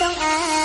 Thank you.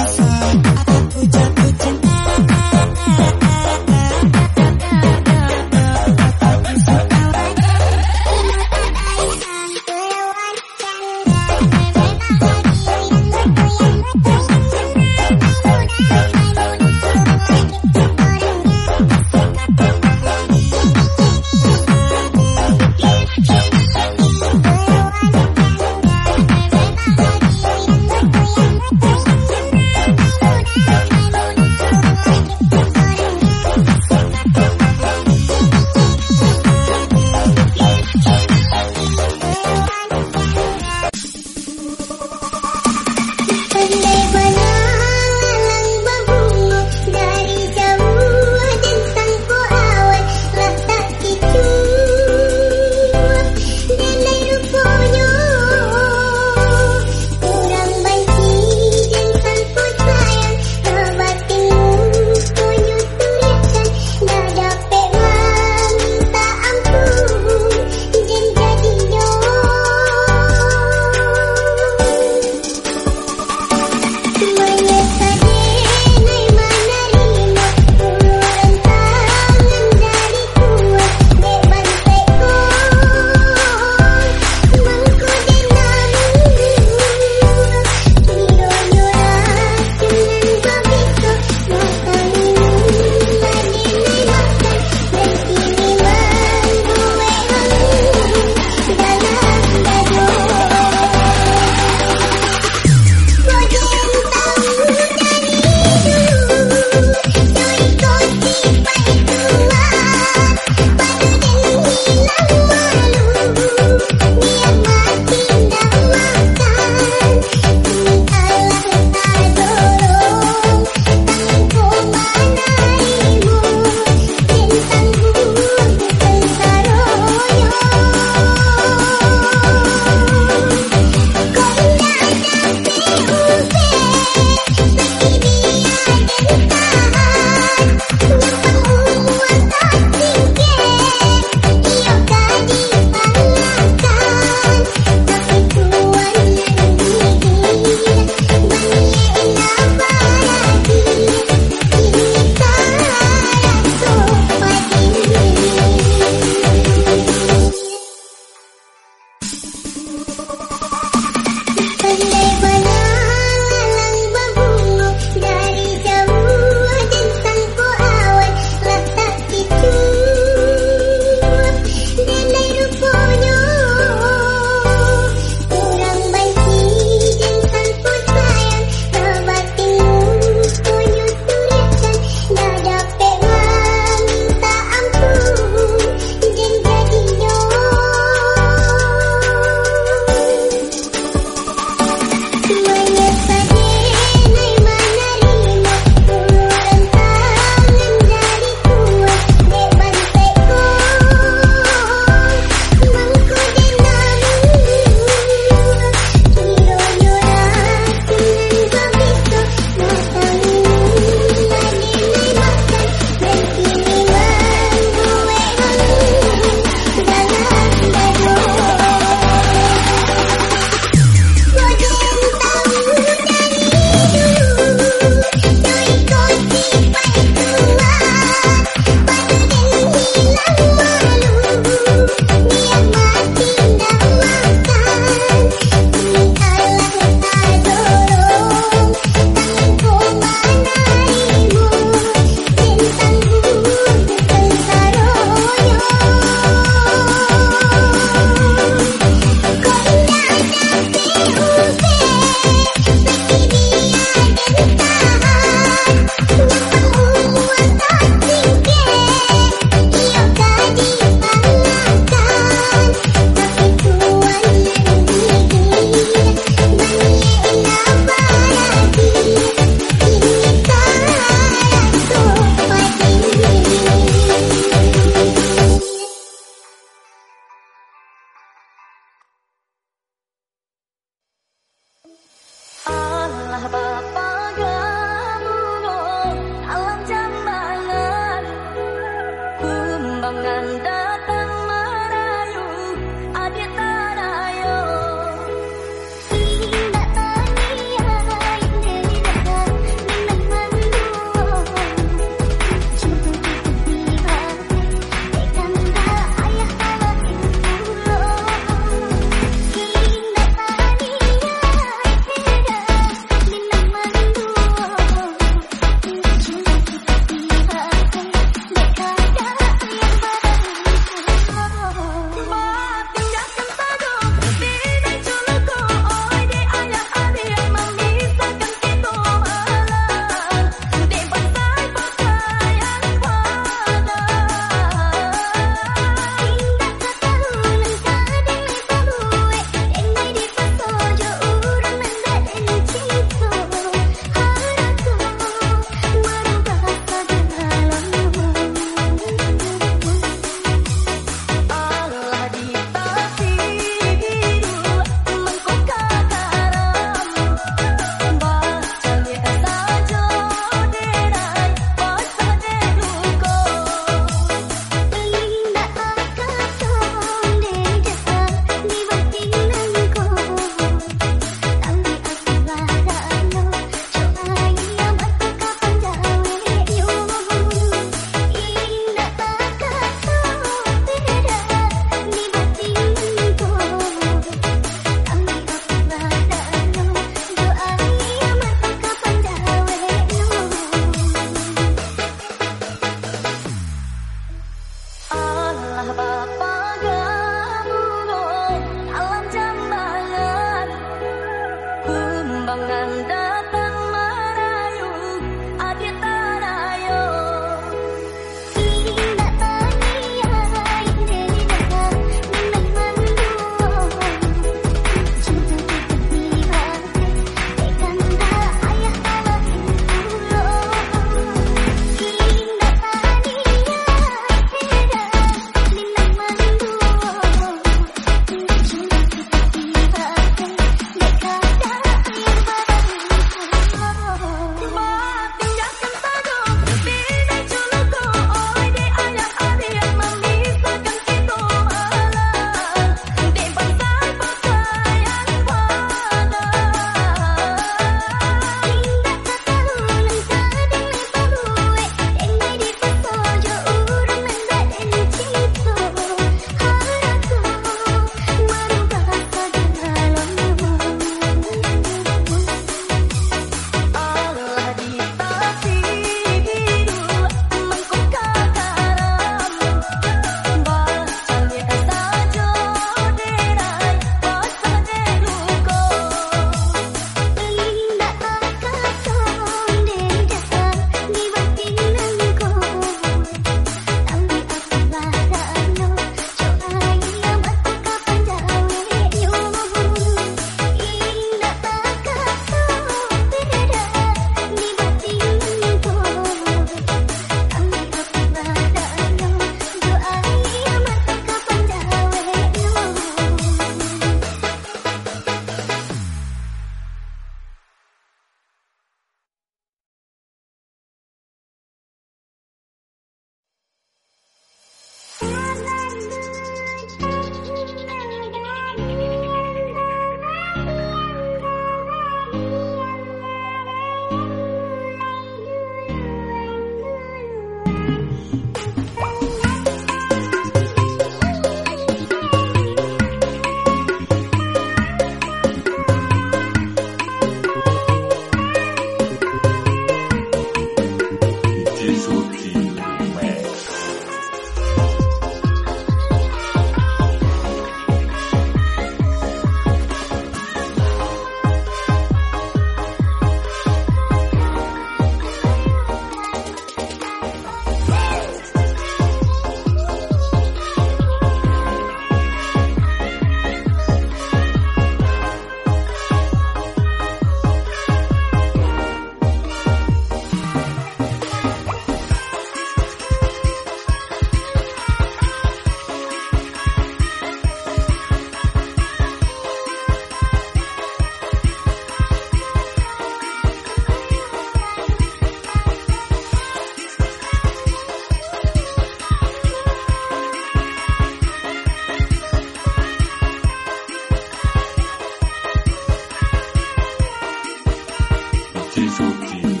技术机。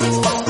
Oh, oh, oh.